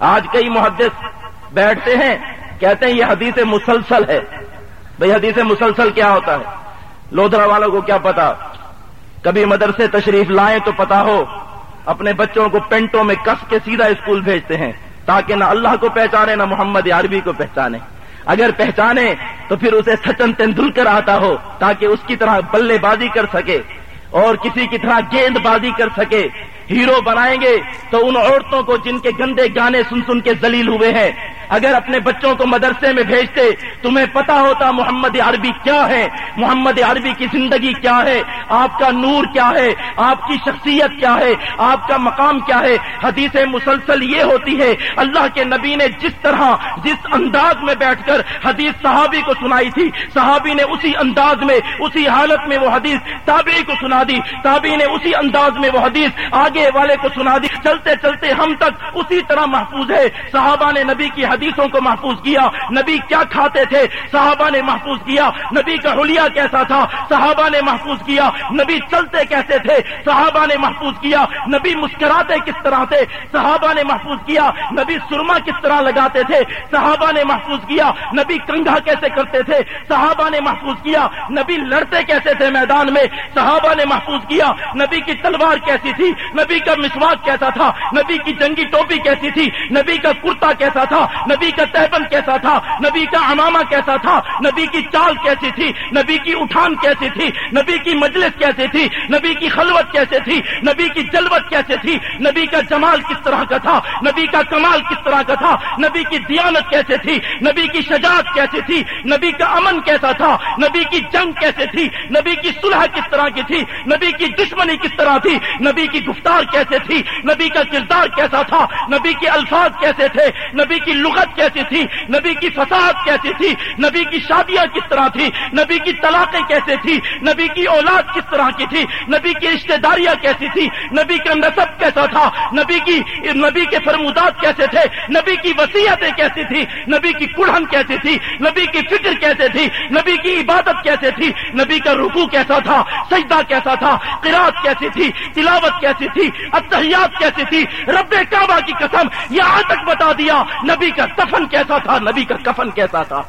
آج کئی محدث بیٹھتے ہیں، کہتے ہیں یہ حدیث مسلسل ہے۔ بھئی حدیث مسلسل کیا ہوتا ہے؟ لودھرا والوں کو کیا پتا؟ کبھی مدرسے تشریف لائیں تو پتا ہو، اپنے بچوں کو پینٹوں میں کس کے سیدھا اسکول بھیجتے ہیں، تاکہ نہ اللہ کو پہچانے، نہ محمد عربی کو پہچانے۔ اگر پہچانے تو پھر اسے سچن تندولکر آتا ہو، تاکہ اس کی طرح بلے بازی کر سکے۔ اور کسی کی طرح گیند بازی کر سکے، ہیرو بنائیں گے تو ان عورتوں کو جن کے گندے گانے سن سن کے ذلیل ہوئے ہیں اگر اپنے بچوں کو مدرسے میں بھیجتے، تمہیں پتا ہوتا محمد عربی کیا ہے؟ محمد عربی کی زندگی کیا ہے؟ آپ کا نور کیا ہے؟ آپ کی شخصیت کیا ہے؟ آپ کا مقام کیا ہے؟ حدیث مسلسل یہ ہوتی ہے، اللہ کے نبی نے جس طرح جس انداز میں بیٹھ کر حدیث صحابی کو سنائی تھی، صحابی نے اسی انداز میں، اسی حالت میں وہ حدیث تابعی کو سنا دی، تابعی نے اسی انداز میں وہ حدیث آگے والے کو سنا دی۔ چلتے چلتے ہم تک اسی طرح محفوظ ہے۔ صحابہ نے نبی کی حدیثوں کو محفوظ کیا، نبی کیا کھاتے تھے؟ صحابہ نے محفوظ کیا، نبی کا حلیہ کیسا تھا؟ صحابہ نے محفوظ کیا، نبی چلتے کیسے تھے؟ صحابہ نے محفوظ کیا، نبی مسکراتے کس طرح تھے؟ صحابہ نے محفوظ کیا، نبی سرما کس طرح لگاتے تھے؟ صحابہ نے محفوظ کیا، نبی کنگھا کیسے کرتے تھے؟ صحابہ نے محفوظ کیا، نبی لڑتے کیسے تھے میدان میں؟ صحابہ نے محفوظ کیا، نبی کی تلوار کیسی تھی؟ نبی کا مسواک کیسا تھا؟ نبی کی جنگی ٹوپی کیسی تھی؟ نبی کا کرتا کیسا تھا؟ نبی کا تہبن کیسا تھا نبی کا امامہ کیسا تھا نبی کی چال کیسی تھی نبی کی اٹھان کیسی تھی نبی کی مجلس کیسی تھی نبی کی خلوت کیسے تھی نبی کی جلوت کیسے تھی نبی کا جمال کس طرح کا تھا نبی کا کمال کس طرح کا تھا نبی کی دیانت کیسے تھی نبی کی شجاعت کیسے تھی نبی کا امن کیسا تھا نبی کی جنگ کیسے تھی نبی کی صلح کس طرح کی تھی نبی کی دشمنی کس طرح تھی نبی کی گفتار کیسے تھی نبی کا کردار کیسا تھا نبی کے الفاظ کیسے تھے نبی کی لغت کیسی تھی؟ نبی کی فساد کیسی تھی؟ نبی کی شادیاں کس طرح تھی نبی کی طلاقیں کیسے تھی نبی کی اولاد کس طرح کی تھی؟ نبی کی رشتہ داریاں کیسی تھی نبی کا نصب کیسا تھا؟ نبی کی نبی کے فرمودات کیسے تھے؟ نبی کی وسیعتیں کیسی تھی نبی کی کڑھن کیسی تھی؟ نبی کی فکر کیسے تھی؟ نبی کی عبادت کیسے تھی؟ نبی کا رکو کیسا تھا؟ سجدہ کیسا تھا؟ قرات کیسی تھی؟ تلاوت کیسی تھی؟ اتحیات کیسی تھی؟ رب کعبہ کی قسم، یہاں تک بتا دیا، نبی کا کا کفن کیسا تھا نبی کا کفن کیسا تھا۔